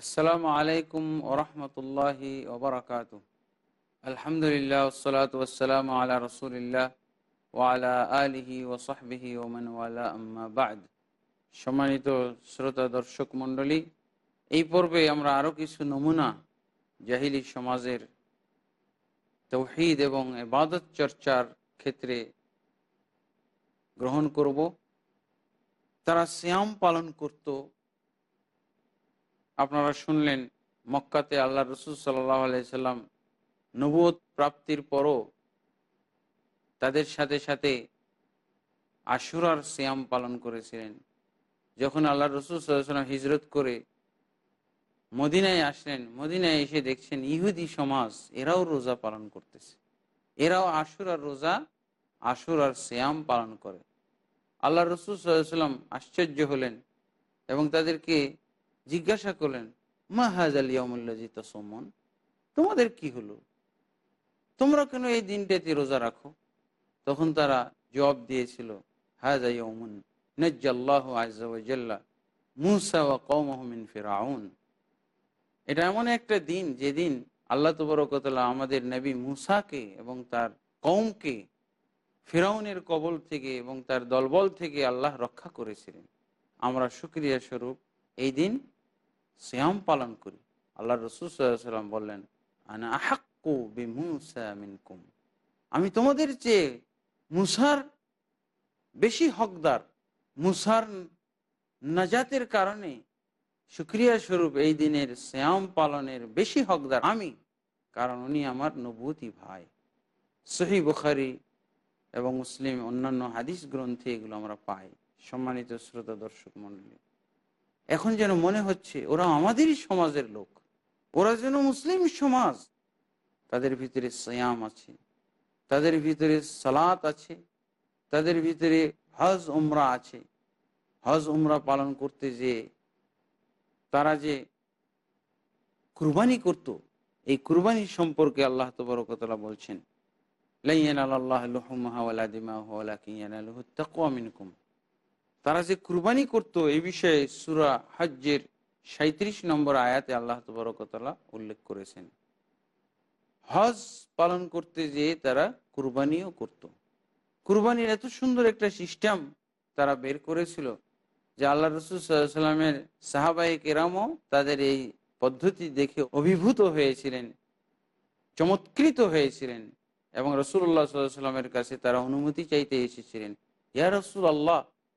আসসালামু আলাইকুম ওরহমতুল্লাহি ওবরাকাত আলহামদুলিল্লাহ ওসলাত ওসালাম আলা রসুলিল্লাহ ওয়ালা আলিহি ওসহবিহি ওমান ওয়ালা, আম্মা সম্মানিত শ্রোতা, দর্শক, মণ্ডলী, এই পর্বে আমরা আরও কিছু নমুনা জাহিলি সমাজের তৌহিদ এবং এবাদত চর্চার ক্ষেত্রে গ্রহণ করব। তারা শ্যাম পালন করত আপনারা শুনলেন মক্কাতে আল্লাহ রসুল সাল্লাহ আলাইসাল্লাম নবুয় প্রাপ্তির পরও তাদের সাথে সাথে আশুরার সিয়াম পালন করেছিলেন। যখন আল্লাহ রসুল সাল্লাম হিজরত করে মদিনায় আসলেন, মদিনায় এসে দেখছেন ইহুদি সমাজ, এরাও রোজা পালন করতেছে। এরাও আশুরার রোজা, আশুরার সিয়াম পালন করে। আল্লাহ রসুল সাল্লাম আশ্চর্য হলেন এবং তাদেরকে জিজ্ঞাসা করলেন, মা হাজ আলিয়ামুল্লাজি তোমাদের কি হলো? তোমরা কেন এই দিনটাতে রোজা রাখো? তখন তারা জবাব দিয়েছিল, হাজ নজ্জাল্লাহ মুসা ফেরাউন এটা এমন একটা দিন, যেদিন আল্লাহ তবরকতলা আমাদের নবী মুসাকে এবং তার কৌমকে ফেরাউনের কবল থেকে এবং তার দলবল থেকে আল্লাহ রক্ষা করেছিলেন। আমরা সুক্রিয়া স্বরূপ এই দিন শ্যাম পালন করি। আল্লাহ রসুলাম বললেন মিনকুম। আমি তোমাদের চেয়ে মুসার বেশি হকদার। মুসার নাজাতের কারণে সুক্রিয়া স্বরূপ এই দিনের শ্যাম পালনের বেশি হকদার আমি, কারণ উনি আমার নবুতি ভাই। সহি বুখারি এবং মুসলিম অন্যান্য হাদিস গ্রন্থে এগুলো আমরা পাই। সম্মানিত শ্রোতা দর্শক মন্ডলী এখন যেন মনে হচ্ছে ওরা আমাদেরই সমাজের লোক। ওরা যেন মুসলিম সমাজ। তাদের ভিতরে সয়াম আছে, তাদের ভিতরে সালাত আছে, তাদের ভিতরে হজ উমরা আছে। হজ উমরা পালন করতে যে তারা যে কুরবানি করত, এই কুরবানি সম্পর্কে আল্লাহ তবরকতলা বলছেন লাইয়ান আল্লাহ মিনকুম। তারা যে কুরবানি করত এই বিষয়ে সুরা হজ্জের সাঁত্রিশ নম্বর আয়াতে আল্লাহ তবরকতলা উল্লেখ করেছেন হজ পালন করতে যে তারা কুরবানিও করত। কুরবানির এত সুন্দর একটা সিস্টেম তারা বের করেছিল যে আল্লাহ রসুল সাল্লামের সাহাবাই কেরামও তাদের এই পদ্ধতি দেখে অভিভূত হয়েছিলেন, চমৎকৃত হয়েছিলেন এবং রসুল্লাহ সাল্লামের কাছে তারা অনুমতি চাইতে এসেছিলেন ইয়া রসুল আল্লাহ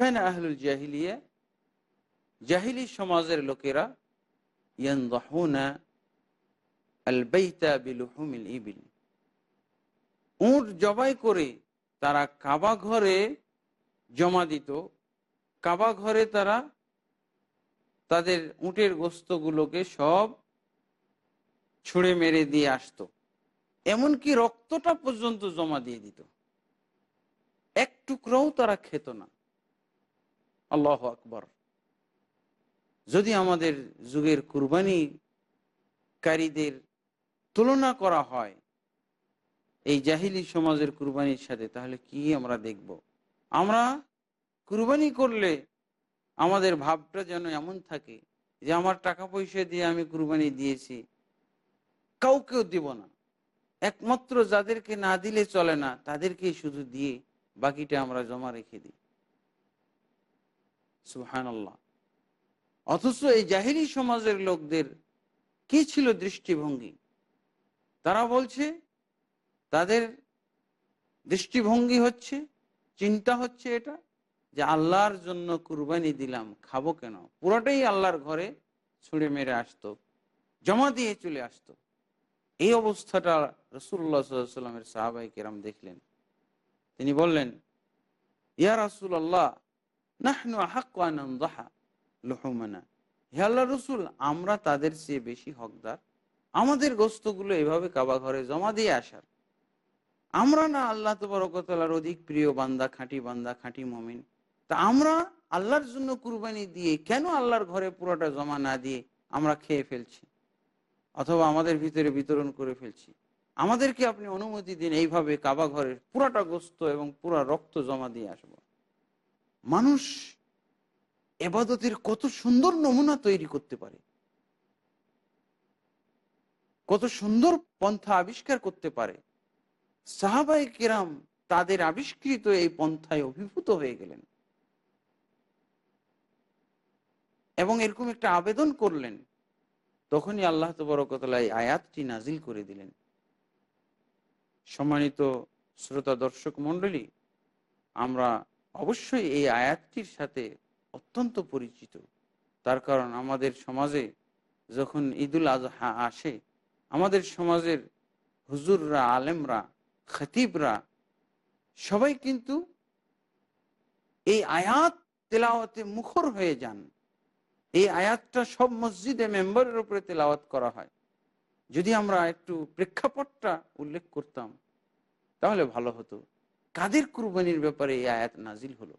কেন আহলুল জাহিলিয়া? জাহিলি সমাজের লোকেরা উঁট জবাই করে তারা কাবা ঘরে জমা দিত। কাবা ঘরে তারা তাদের উটের গোস্তগুলোকে সব ছুঁড়ে মেরে দিয়ে আসতো। এমনকি রক্তটা পর্যন্ত জমা দিয়ে দিত। এক টুকরাও তারা খেত না। আল্লাহ আকবর। যদি আমাদের যুগের কুরবানি কুরবানিকারীদের তুলনা করা হয়, এই জাহিলি সমাজের কুরবানির সাথে, তাহলে কি আমরা দেখব? আমরা কুরবানি করলে আমাদের ভাবটা যেন এমন থাকে যে, আমার টাকা পয়সা দিয়ে আমি কুরবানি দিয়েছি, কাউকেও দিব না। একমাত্র যাদেরকে না দিলে চলে না, তাদেরকেই শুধু দিয়ে বাকিটা আমরা জমা রেখে দিই। সুহান অথচ এই জাহিরি সমাজের লোকদের কি ছিল দৃষ্টিভঙ্গি? তারা বলছে, তাদের দৃষ্টিভঙ্গি হচ্ছে, চিন্তা হচ্ছে এটা, যে আল্লাহর জন্য কুরবানি দিলাম, খাব কেন? পুরোটাই আল্লাহর ঘরে ছুঁড়ে মেরে আসতো, জমা দিয়ে চলে আসতো। এই অবস্থাটা রসুল্লাহ সাল্লামের সাহাবাই কেরাম দেখলেন। তিনি বললেন, ইয়া রাসুল আল্লাহ রসুল, আমরা তাদের চেয়ে বেশি হকদার। আমাদের গোস্তগুলো এভাবে কাবা ঘরে জমা দিয়ে আসার। আমরা না আল্লাহ তবরকতলার অধিক প্রিয় বান্দা, খাঁটি বান্দা, খাঁটি মমিন। তা আমরা আল্লাহর জন্য কুরবানি দিয়ে কেন আল্লাহর ঘরে পুরোটা জমা না দিয়ে আমরা খেয়ে ফেলছি? অথবা আমাদের ভিতরে বিতরণ করে ফেলছি? আমাদেরকে আপনি অনুমতি দিন, এইভাবে কাবা ঘরের পুরাটা গোস্ত এবং পুরা রক্ত জমা দিয়ে আসব। মানুষ এবাদতের কত সুন্দর নমুনা তৈরি করতে পারে। কত সুন্দর পন্থা আবিষ্কার করতে পারে। সাহাবাই কিরাম তাদের আবিষ্কৃত এই পন্থায় অভিভূত হয়ে গেলেন। এবং এরকম একটা আবেদন করলেন। তখনই আল্লাহ তবরকতলা এই আয়াতটি নাজিল করে দিলেন। সম্মানিত শ্রোতা দর্শক মন্ডলী আমরা অবশ্যই এই আয়াতটির সাথে অত্যন্ত পরিচিত। তার কারণ আমাদের সমাজে যখন ঈদুল আজহা আসে, আমাদের সমাজের হুজুররা, আলেমরা, খতিবরা সবাই কিন্তু এই আয়াত তেলাওয়াতে মুখর হয়ে যান। এই আয়াতটা সব মসজিদে মেম্বারের উপরে তেলাওয়াত করা হয়। যদি আমরা একটু প্রেক্ষাপটটা উল্লেখ করতাম, তাহলে ভালো হতো। কাদের কুরবানির ব্যাপারে এই আয়াত নাজিল হলো?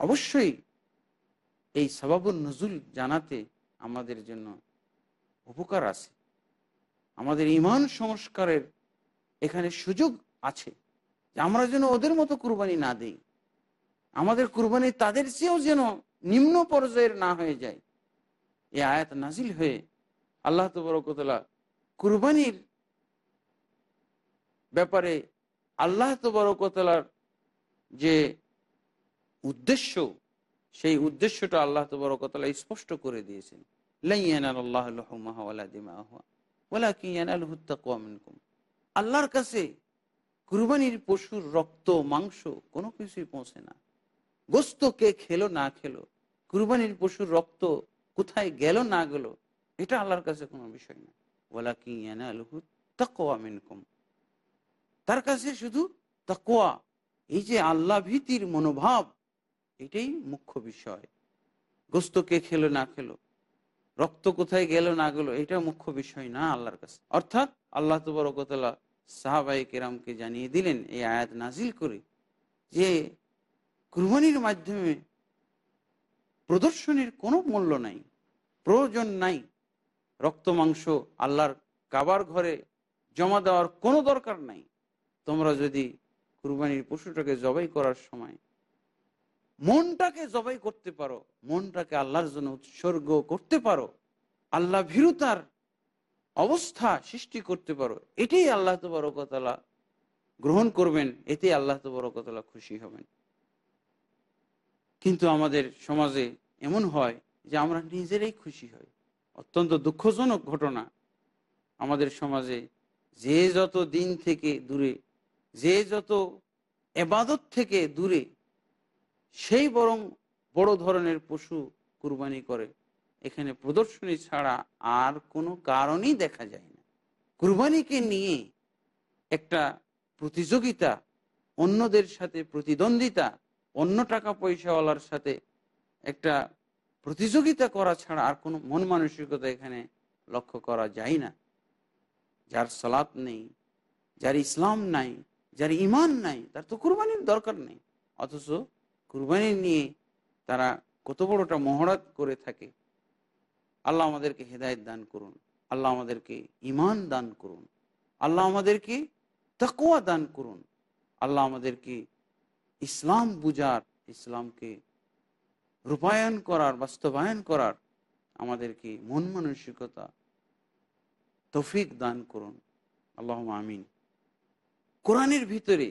অবশ্যই এই সবাবুল নজুল জানাতে আমাদের জন্য উপকার আছে। আমাদের ইমান সংস্কারের এখানে সুযোগ আছে যে আমরা যেন ওদের মতো কুরবানি না দেই। আমাদের কুরবানি তাদের চেয়েও যেন নিম্ন পর্যায়ের না হয়ে যায়। এই আয়াত নাজিল হয়ে আল্লাহ তবরকতলা কুরবানির ব্যাপারে আল্লাহ তবরকতলার যে উদ্দেশ্য, সেই উদ্দেশ্যটা আল্লাহ তবরকতলা স্পষ্ট করে দিয়েছেন। আল্লাহর কাছে কুরবানির পশুর রক্ত, মাংস কোনো কিছুই পৌঁছে না। গোস্ত কে খেলো না খেলো, কুরবানির পশুর রক্ত কোথায় গেল না গেল, এটা আল্লাহর কাছে কোনো বিষয় না। ওলা কি তাকোয়া মিনকুম। তার কাছে শুধু তাকোয়া এই যে আল্লাহ ভীতির মনোভাব, এটাই মুখ্য বিষয়। গোস্ত কে খেলো না খেলো, রক্ত কোথায় গেল না গেল, এটা মুখ্য বিষয় না আল্লাহর কাছে। অর্থাৎ আল্লাহ তবরকতলা সাহাবাই কেরামকে জানিয়ে দিলেন এই আয়াত নাজিল করে যে কুরবানির মাধ্যমে প্রদর্শনীর কোনো মূল্য নাই, প্রয়োজন নাই, রক্ত মাংস আল্লাহর কাবার ঘরে জমা দেওয়ার কোনো দরকার নাই। তোমরা যদি কুরবানির পশুটাকে জবাই করার সময় মনটাকে জবাই করতে পারো, মনটাকে আল্লাহর জন্য উৎসর্গ করতে পারো, আল্লাহ ভীরুতার অবস্থা সৃষ্টি করতে পারো, এটাই আল্লাহ তবরকতলা গ্রহণ করবেন এতে আল্লাহ তবরকতলা খুশি হবেন। কিন্তু আমাদের সমাজে এমন হয় যে আমরা নিজেরাই খুশি হই। অত্যন্ত দুঃখজনক ঘটনা। আমাদের সমাজে যে যত দিন থেকে দূরে যে যত এবাদত থেকে দূরে, সেই বরং বড় ধরনের পশু কুরবানি করে। এখানে প্রদর্শনী ছাড়া আর কোনো কারণই দেখা যায় না। কুরবানিকে নিয়ে একটা প্রতিযোগিতা, অন্যদের সাথে প্রতিদ্বন্দ্বিতা, অন্য টাকা পয়সাওয়ালার সাথে একটা প্রতিযোগিতা করা ছাড়া আর কোনো মন মানসিকতা এখানে লক্ষ্য করা যায় না। যার সলাপ নেই, যার ইসলাম নাই যার ইমান নাই, তার তো কুরবানির দরকার নেই। অথচ কুরবানি নিয়ে তারা কত বড়টা মহড়াত করে থাকে। আল্লাহ আমাদেরকে হেদায়ত দান করুন। আল্লাহ আমাদেরকে ইমান দান করুন। আল্লাহ আমাদেরকে তাকুয়া দান করুন। আল্লাহ আমাদেরকে ইসলাম বুঝার, ইসলামকে রূপায়ণ করার, বাস্তবায়ন করার আমাদেরকে মন মানসিকতা তৌফিক দান করুন। আল্লাহ আমিন। কোরআনের ভিতরে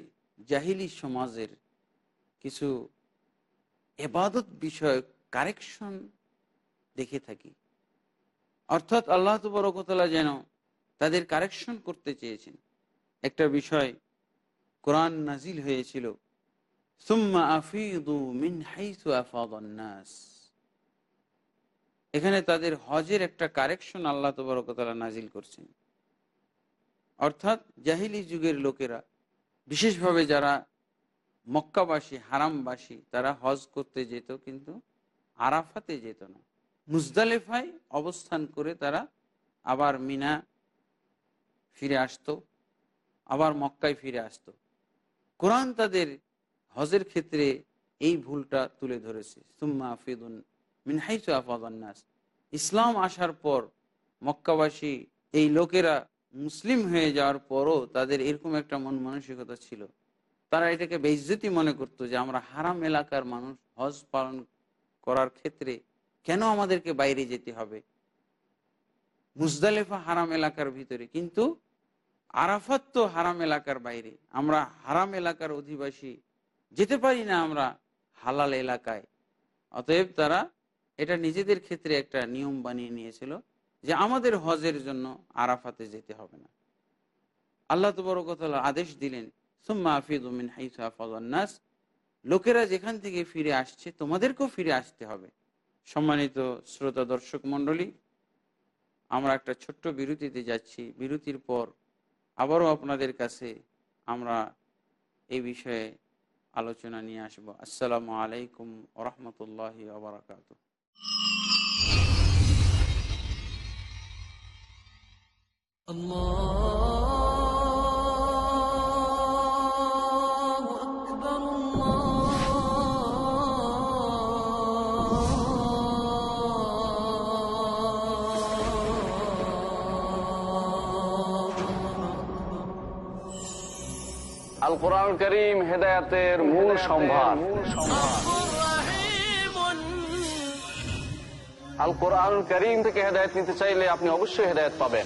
জাহিলি সমাজের কিছু এবাদত বিষয়ক কারেকশন দেখে থাকি। অর্থাৎ আল্লাহ তবরকতলা যেন তাদের কারেকশন করতে চেয়েছেন। একটা বিষয় কোরআন নাজিল হয়েছিল, সুম্মা এখানে তাদের হজের একটা কারেকশন আল্লাহ তবরকতলা নাজিল করছেন। অর্থাৎ জাহিলি যুগের লোকেরা, বিশেষভাবে যারা মক্কাবাসী, হারামবাসী, তারা হজ করতে যেত কিন্তু আরাফাতে যেত না। মুজদালেফায় অবস্থান করে তারা আবার মিনা ফিরে আসতো, আবার মক্কায় ফিরে আসতো। কোরআন তাদের হজের ক্ষেত্রে এই ভুলটা তুলে ধরেছে। সুম্মা আফিদুন মিনহাইসু আফাদান্নাস ইসলাম আসার পর মক্কাবাসী, এই লোকেরা মুসলিম হয়ে যাওয়ার পরও তাদের এরকম একটা মন মানসিকতা ছিল। তারা এটাকে বেইজ্জতি মনে করতো যে, আমরা হারাম এলাকার মানুষ, হজ পালন করার ক্ষেত্রে কেন আমাদেরকে বাইরে যেতে হবে? মুজদালেফা হারাম এলাকার ভিতরে, কিন্তু আরাফাত তো হারাম এলাকার বাইরে। আমরা হারাম এলাকার অধিবাসী, যেতে পারি না আমরা হালাল এলাকায়। অতএব তারা এটা নিজেদের ক্ষেত্রে একটা নিয়ম বানিয়ে নিয়েছিল। যে আমাদের হজের জন্য আরাফাতে যেতে হবে না। আল্লাহ তবরকতলা আদেশ দিলেন লোকেরা যেখান থেকে ফিরে আসছে, তোমাদেরকেও ফিরে আসতে হবে। সম্মানিত শ্রোতা দর্শক মণ্ডলী, আমরা একটা ছোট্ট বিরতিতে যাচ্ছি। বিরতির পর আবারও আপনাদের কাছে আমরা এই বিষয়ে আলোচনা নিয়ে আসব। আসসালামু আলাইকুম ওরহমতুল্লাহ আবরাকাত আল কোরআন করিম মূল থেকে হেদায়ত নিতে চাইলে আপনি অবশ্যই হেদায়ত পাবেন।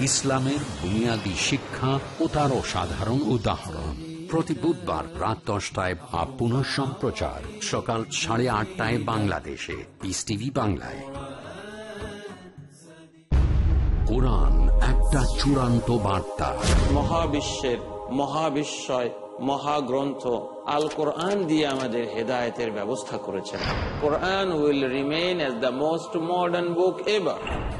ইসলামের বুনিয়াদী শিক্ষা ও তার অসাধারণ উদাহরণ। প্রতি বুধবার রাত দশটায় বা পুনঃ সম্প্রচার। সকাল সাড়ে আটটায় বাংলাদেশে। পিস টিভি বাংলায়। কোরআন একটা চূড়ান্ত বার্তা। মহাবিশ্বের মহাবিস্ময় মহাগ্রন্থ আল কোরআন দিয়ে আমাদের হেদায়তের ব্যবস্থা করেছেন। Quran will remain as the most modern book ever.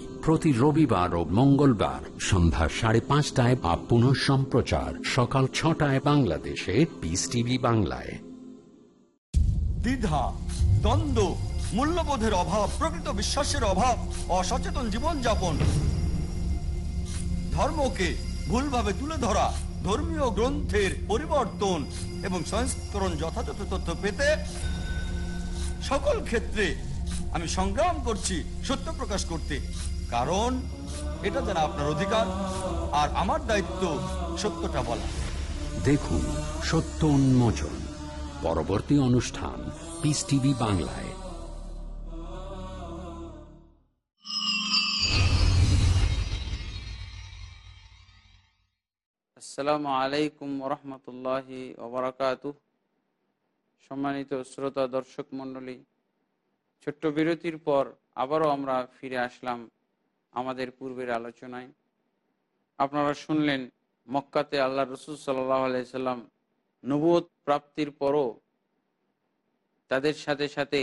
প্রতি রবিবার ও মঙ্গলবার সন্ধ্যা সাড়ে পাঁচটায় বা পুনঃ সম্প্রচার সকাল ছটায় বাংলাদেশে পিস টিভি বাংলায়। দ্বিধা, দ্বন্দ্ব, মূল্যবোধের অভাব, প্রকৃত বিশ্বাসের অভাব, অসচেতন জীবনযাপন। ধর্মকে ভুলভাবে তুলে ধরা, ধর্মীয় গ্রন্থের পরিবর্তন এবং সংস্করণ যথাযথ তথ্য পেতে সকল ক্ষেত্রে আমি সংগ্রাম করছি সত্য প্রকাশ করতে। কারণ এটা যারা আপনার অধিকার আর আমার দায়িত্ব সত্যটা বলা। দেখুন সত্য উন্মোচন পরবর্তী অনুষ্ঠান পিস টিভি বাংলায়। আসসালামু আলাইকুম রহমতুল্লাহ ওবরাকাত সম্মানিত শ্রোতা দর্শক মণ্ডলী ছোট্ট বিরতির পর আবারও আমরা ফিরে আসলাম আমাদের পূর্বের আলোচনায়। আপনারা শুনলেন মক্কাতে আল্লাহ রসুল সাল্লাহ আলাইসাল্লাম নবুয়ত প্রাপ্তির পরও তাদের সাথে সাথে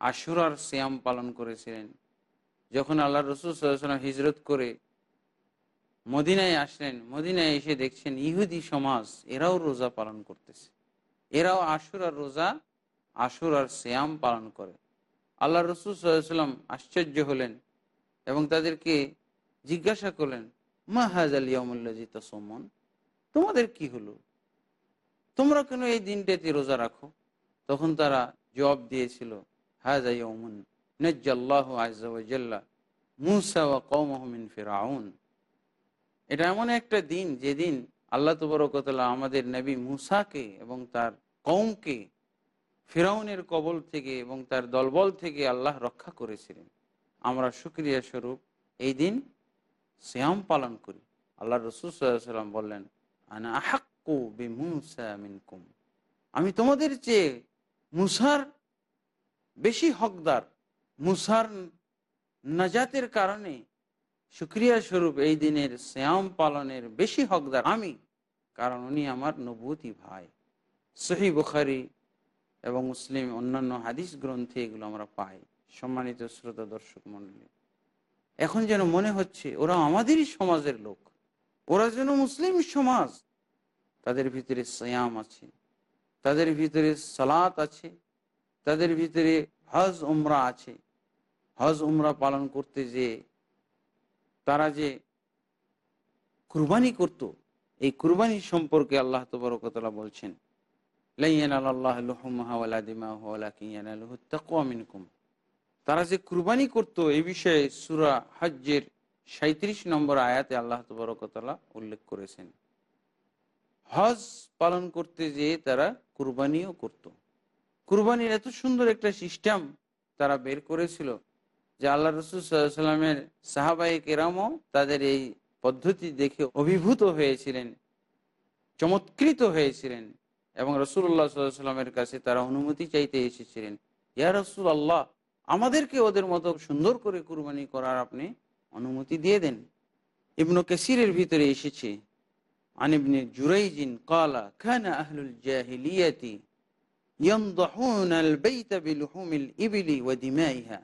আশুরার সিয়াম পালন করেছিলেন। যখন আল্লাহ রসুল সাল্লাম হিজরত করে মদিনায় আসলেন, মদিনায় এসে দেখছেন ইহুদি সমাজ এরাও রোজা পালন করতেছে। এরাও আশুরার রোজা, আশুরার শ্যাম পালন করে। আল্লাহ রসুল সাল্লাম আশ্চর্য হলেন। এবং তাদেরকে জিজ্ঞাসা করলেন, মা হাজ আলিয়ামুল্লাজি তসমন? তোমাদের কি হলো? তোমরা কেন এই দিনটাতে রোজা রাখো? তখন তারা জবাব দিয়েছিল হাজা ইয়মুন নজ্জাল্লাহ আজ্লা মুসা ওয়া কৌমহমিন ফেরাউন এটা এমন একটা দিন, যেদিন আল্লাহ তবরকতলা আমাদের নবী মুসাকে এবং তার কৌমকে ফেরাউনের কবল থেকে এবং তার দলবল থেকে আল্লাহ রক্ষা করেছিলেন। আমরা সুক্রিয়া স্বরূপ এই দিন শ্যাম পালন করি। আল্লাহ রসুল বললেন, আনা বি আমি তোমাদের চেয়ে মুসার বেশি হকদার। মুসার নাজাতের কারণে সুক্রিয়া স্বরূপ এই দিনের শ্যাম পালনের বেশি হকদার আমি, কারণ উনি আমার নবুতি ভাই। সহি বুখারি এবং মুসলিম অন্যান্য হাদিস গ্রন্থে এগুলো আমরা পাই। সম্মানিত শ্রোতা দর্শক মন্ডলী এখন যেন মনে হচ্ছে ওরা আমাদেরই সমাজের লোক। ওরা যেন মুসলিম সমাজ। তাদের ভিতরে শ্যাম আছে। তাদের ভিতরে সালাত আছে। তাদের ভিতরে হজ, উমরা আছে। হজ, উমরা পালন করতে যে তারা যে কুরবানি করত, এই কুরবানি সম্পর্কে আল্লাহ তবরকতলা বলছেন তারা যে কুরবানি করত এই বিষয়ে সুরা হজ্জের সাঁত্রিশ নম্বর আয়াতে আল্লাহ তবরকতলা উল্লেখ করেছেন। হজ পালন করতে যেয়ে তারা কুরবানিও করত। কুরবানির এত সুন্দর একটা সিস্টেম তারা বের করেছিল যে আল্লাহ রসুল সাল্লামের সাহাবাই কেরামও তাদের এই পদ্ধতি দেখে অভিভূত হয়েছিলেন, চমৎকৃত হয়েছিলেন এবং রসুল্লাহ সাল্লামের কাছে তারা অনুমতি চাইতে এসেছিলেন। ইয়া রসুল আল্লাহ আমাদেরকে ওদের মতো সুন্দর করে কুরবানি করার আপনি অনুমতি দিয়ে দেন ইবনু কেসিরের ভিতরে এসেছে আনিবনে জুরাইজিন কালা খানা আহলুল জাহিলিয়াতি يمضحون البيت بلحوم الإبل ودمائها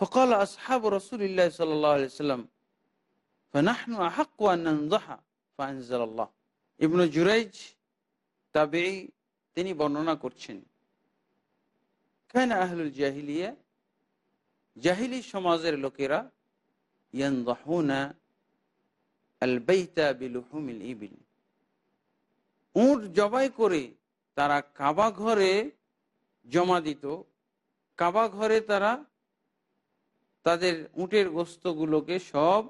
فقال أصحاب رسول الله صلى الله عليه وسلم فنحن أحق أن ننضح فأنزل الله ابن جريج তাবেই তিনি বর্ণনা করছেন জাহিলি সমাজের লোকেরা উট জবাই করে তারা কাবা ঘরে জমা দিত। কাবা ঘরে তারা তাদের উটের গোস্তগুলোকে সব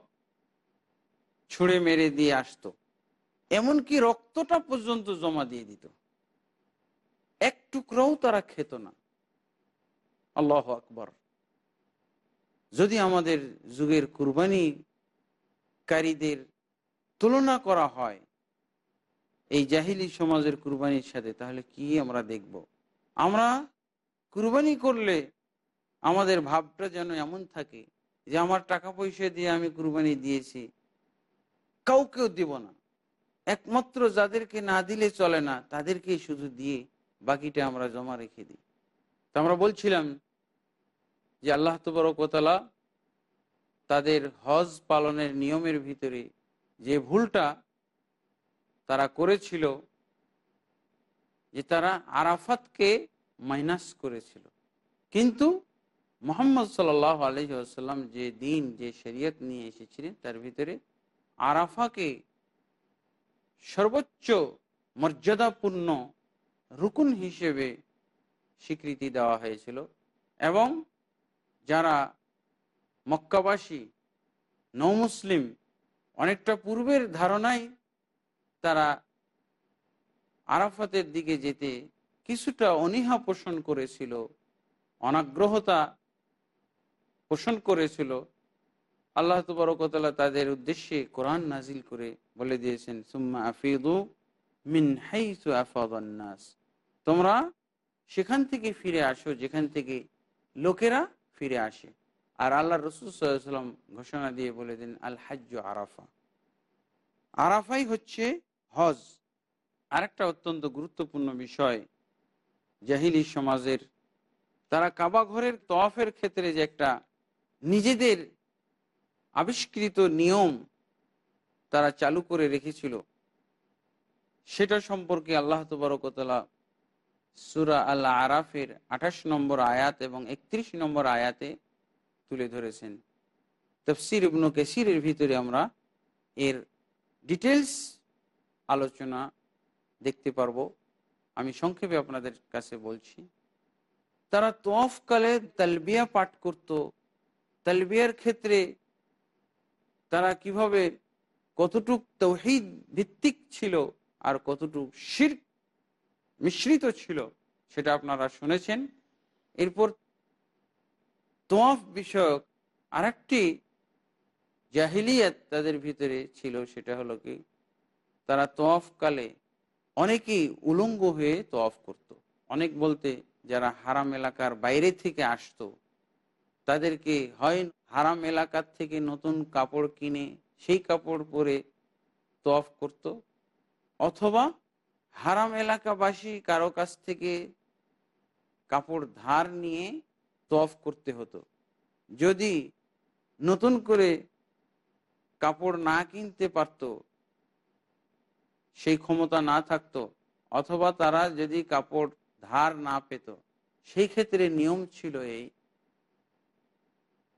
ছুঁড়ে মেরে দিয়ে আসতো। এমনকি রক্তটা পর্যন্ত জমা দিয়ে দিত। এক টুকরাও তারা খেত না। আল্লাহ আকবর। যদি আমাদের যুগের কুরবানিকারীদের তুলনা করা হয়, এই জাহিলি সমাজের কুরবানির সাথে, তাহলে কি আমরা দেখব? আমরা কুরবানি করলে আমাদের ভাবটা যেন এমন থাকে যে, আমার টাকা পয়সা দিয়ে আমি কুরবানি দিয়েছি, কাউকেও দিব না। একমাত্র যাদেরকে না দিলে চলে না, তাদেরকেই শুধু দিয়ে বাকিটা আমরা জমা রেখে দিই। তো আমরা বলছিলাম যে আল্লাহ তবরকতলা তাদের হজ পালনের নিয়মের ভিতরে যে ভুলটা তারা করেছিল, যে তারা আরাফাতকে মাইনাস করেছিল। কিন্তু মোহাম্মদ সাল আলহি যে দিন, যে শরীয়ত নিয়ে এসেছিলেন, তার ভিতরে আরাফাকে সর্বোচ্চ মর্যাদাপূর্ণ রুকুন হিসেবে স্বীকৃতি দেওয়া হয়েছিল এবং যারা মক্কাবাসী নৌ মুসলিম অনেকটা পূর্বের ধারণায় তারা আরাফাতের দিকে যেতে কিছুটা অনীহা পোষণ করেছিল, অনাগ্রহতা পোষণ করেছিল। আল্লাহ তবরকতলা তাদের উদ্দেশ্যে কোরআন নাজিল করে বলে দিয়েছেন, সুম্মা আফিদু মিন হাইসু আফাদান্নাস তোমরা সেখান থেকে ফিরে আসো, যেখান থেকে লোকেরা ফিরে আসে। আর আল্লাহ রসুল সাল্লাম ঘোষণা দিয়ে বলে দেন, আল হাজ্য আরাফা। আরাফাই হচ্ছে হজ। আরেকটা অত্যন্ত গুরুত্বপূর্ণ বিষয়, জাহিলি সমাজের। তারা কাবা ঘরের তফের ক্ষেত্রে যে একটা নিজেদের আবিষ্কৃত নিয়ম তারা চালু করে রেখেছিল, সেটা সম্পর্কে আল্লাহ তবরকতলা সুরা আল্লাহ আরাফের আঠাশ নম্বর আয়াত এবং একত্রিশ নম্বর আয়াতে তুলে ধরেছেন। তফসির ইবনু কেসিরের ভিতরে আমরা এর ডিটেলস আলোচনা দেখতে পারব। আমি সংক্ষেপে আপনাদের কাছে বলছি, তারা তোয়াফকালে তালবিয়া পাঠ করত। তালবিয়ার ক্ষেত্রে তারা কীভাবে কতটুক তৌহিদ ভিত্তিক ছিল আর কতটুক শির মিশ্রিত ছিল, সেটা আপনারা শুনেছেন এরপর তোয়াফ বিষয়ক আরেকটি জাহিলিয়াত তাদের ভিতরে ছিল, সেটা হলো কি, তারা তোয়াফকালে অনেকেই উলঙ্গ হয়ে তোয়াফ করত। অনেক বলতে যারা হারাম এলাকার বাইরে থেকে আসতো, তাদেরকে হয় হারাম এলাকার থেকে নতুন কাপড় কিনে সেই কাপড় পরে তোয়াফ করত, অথবা হারাম এলাকাবাসী কারও কাছ থেকে কাপড় ধার নিয়ে তফ করতে হতো। যদি নতুন করে কাপড় না কিনতে পারত, সেই ক্ষমতা না থাকতো, অথবা তারা যদি কাপড় ধার না পেত, সেই ক্ষেত্রে নিয়ম ছিল এই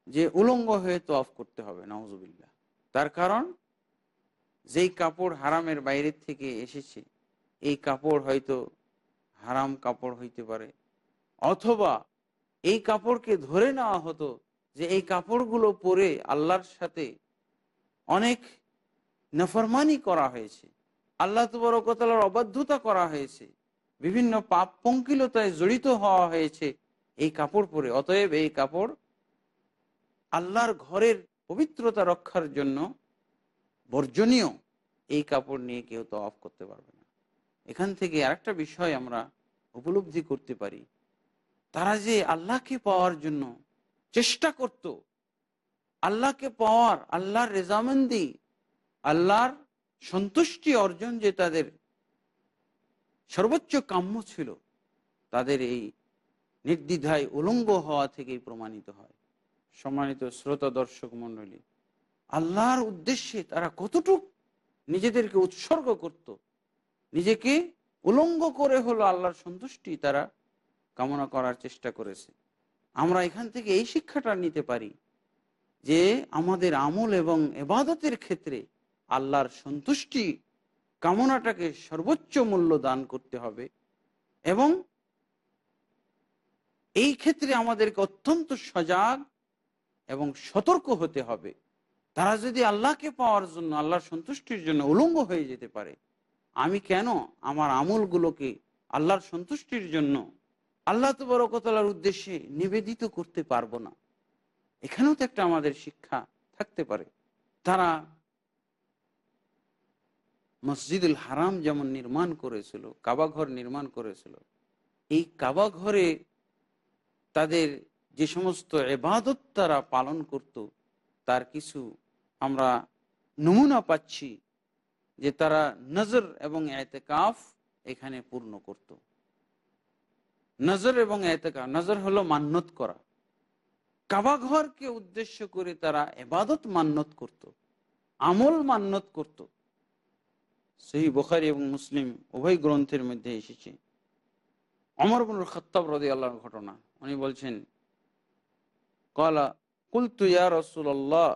যে উলঙ্গ হয়ে তফ করতে হবে নজবিল্লা তার কারণ, যেই কাপড় হারামের বাইরে থেকে এসেছে এই কাপড় হয়তো হারাম কাপড় হইতে পারে। অথবা এই কাপড়কে ধরে নেওয়া হতো যে এই কাপড়গুলো পরে আল্লাহর সাথে অনেক নফরমানি করা হয়েছে। আল্লাহ তবরকতালার অবাধ্যতা করা হয়েছে। বিভিন্ন পাপ পঙ্কিলতায় জড়িত হওয়া হয়েছে এই কাপড় পরে। অতএব এই কাপড় আল্লাহর ঘরের পবিত্রতা রক্ষার জন্য বর্জনীয়। এই কাপড় নিয়ে কেউ তো অফ করতে পারবে এখান থেকে আরেকটা বিষয় আমরা উপলব্ধি করতে পারি। তারা যে আল্লাহকে পাওয়ার জন্য চেষ্টা করত, আল্লাহকে পাওয়ার, আল্লাহর রেজামন্দি, আল্লাহর সন্তুষ্টি অর্জন যে তাদের সর্বোচ্চ কাম্য ছিল, তাদের এই নির্দ্বিধায় উলঙ্গ হওয়া থেকেই প্রমাণিত হয়। সম্মানিত শ্রোতা দর্শক মন্ডলী আল্লাহর উদ্দেশ্যে তারা কতটুক নিজেদেরকে উৎসর্গ করত নিজেকে উলঙ্গ করে হলো আল্লাহর সন্তুষ্টি তারা কামনা করার চেষ্টা করেছে। আমরা এখান থেকে এই শিক্ষাটা নিতে পারি যে আমাদের আমল এবং এবাদতের ক্ষেত্রে আল্লাহর সন্তুষ্টি কামনাটাকে সর্বোচ্চ মূল্য দান করতে হবে এবং এই ক্ষেত্রে আমাদেরকে অত্যন্ত সজাগ এবং সতর্ক হতে হবে। তারা যদি আল্লাহকে পাওয়ার জন্য, আল্লাহর সন্তুষ্টির জন্য উলঙ্গ হয়ে যেতে পারে আমি কেন আমার আমলগুলোকে আল্লাহর সন্তুষ্টির জন্য আল্লাহ তো তবরকতলার উদ্দেশ্যে নিবেদিত করতে পারব না? এখানেও তো একটা আমাদের শিক্ষা থাকতে পারে। তারা মসজিদুল হারাম যেমন নির্মাণ করেছিল, কাবাঘর নির্মাণ করেছিল, এই কাবাঘরে তাদের যে সমস্ত এবাদত তারা পালন করত, তার কিছু আমরা নমুনা পাচ্ছি যে তারা নজর এবং এতেকাফ এখানে পূর্ণ করত। নজর এবং এতেকাফ, নজর হলো মান্যত করা। কাবাঘরকে উদ্দেশ্য করে তারা এবাদত মান্যত করত, আমল মান্যত করত। সেই বোখারি এবং মুসলিম উভয় গ্রন্থের মধ্যে এসেছে। অমর বনুল খত্তাব রদি আল্লাহর ঘটনা। উনি বলছেন, কলা কুলতু ইয়া রসুল্লাহ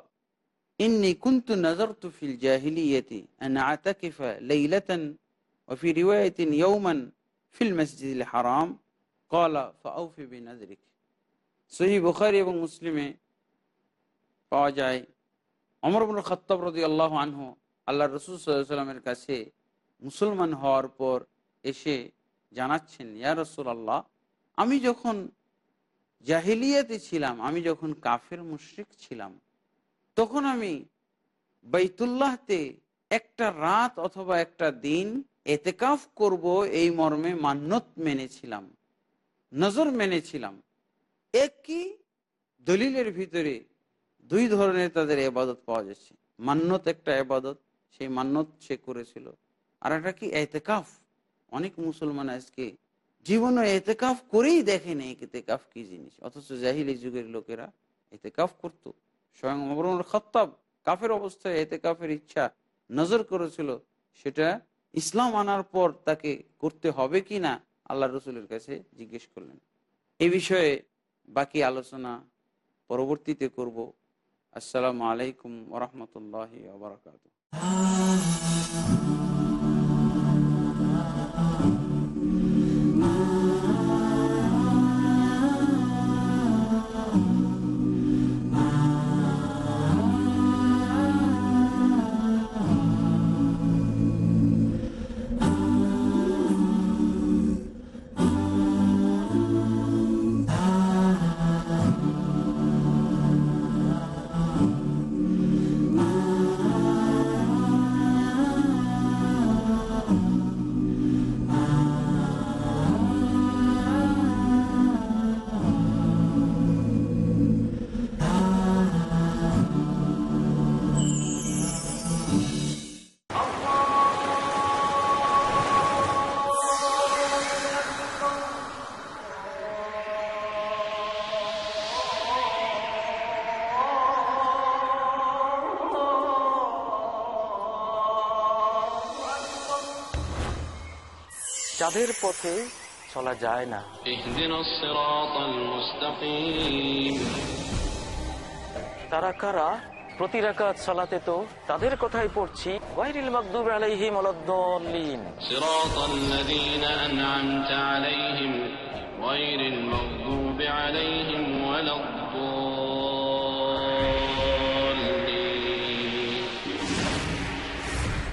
إني كنت نظرت في الجاهلية أن أعتكف ليلة وفي رواية يوما في المسجد الحرام قال فأوف بنذرك সহি বুখারি এবং মুসলিমে পাওয়া যায় অমর বনুল খত্তাব রদি আল্লাহ আনহু আল্লাহ রসুল সাল্লামের কাছে মুসলমান হওয়ার পর এসে জানাচ্ছেন ইয়া রসুল আল্লাহ আমি যখন জাহিলিয়াতে ছিলাম আমি যখন কাফের মুশ্রিক ছিলাম তখন আমি বাইতুল্লাহতে একটা রাত অথবা একটা দিন এতেকাফ করব এই মর্মে মান্যত মেনেছিলাম, নজর মেনেছিলাম। একই দলিলের ভিতরে দুই ধরনের তাদের এবাদত পাওয়া যাচ্ছে। মান্যত একটা এবাদত, সেই মান্যত সে করেছিল। আর একটা কি এতেকাফ? অনেক মুসলমান আজকে জীবনে এতেকাফ করেই দেখেনি এতেকাফ কি জিনিস। অথচ জাহিলি যুগের লোকেরা এতেকাফ করতো। স্বয়ং অমরুল খত্তাব কাফের অবস্থায় এতেকাফের ইচ্ছা নজর করেছিল, সেটা ইসলাম আনার পর তাকে করতে হবে কি না আল্লাহ রসুলের কাছে জিজ্ঞেস করলেন। এ বিষয়ে বাকি আলোচনা পরবর্তীতে করব। আসসালামু আলাইকুম ওরহমতুল্লাহ বারকাত যাদের পথে চলা যায় না। তারা কারা? প্রতি রাকাত তো তাদের কথাই পড়ছি। বাইরিল মাগদুব আলাইহিম আলাদ-দাল্লিন আন'আমতা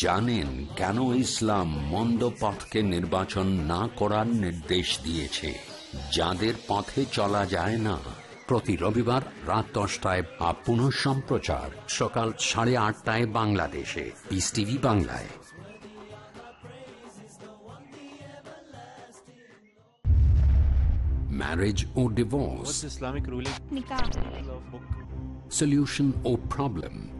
জানেন কেন ইসলাম মন্দ পথকে নির্বাচন না করার নির্দেশ দিয়েছে। যাদের পথে চলা যায় না। প্রতি রবিবার রাত দশটায় বা পুনঃ সম্প্রচার সকাল সাড়ে আটটায় বাংলাদেশে। পিস টিভি বাংলায়। Marriage or divorce, Islamic ruling? Nikah. Book? solution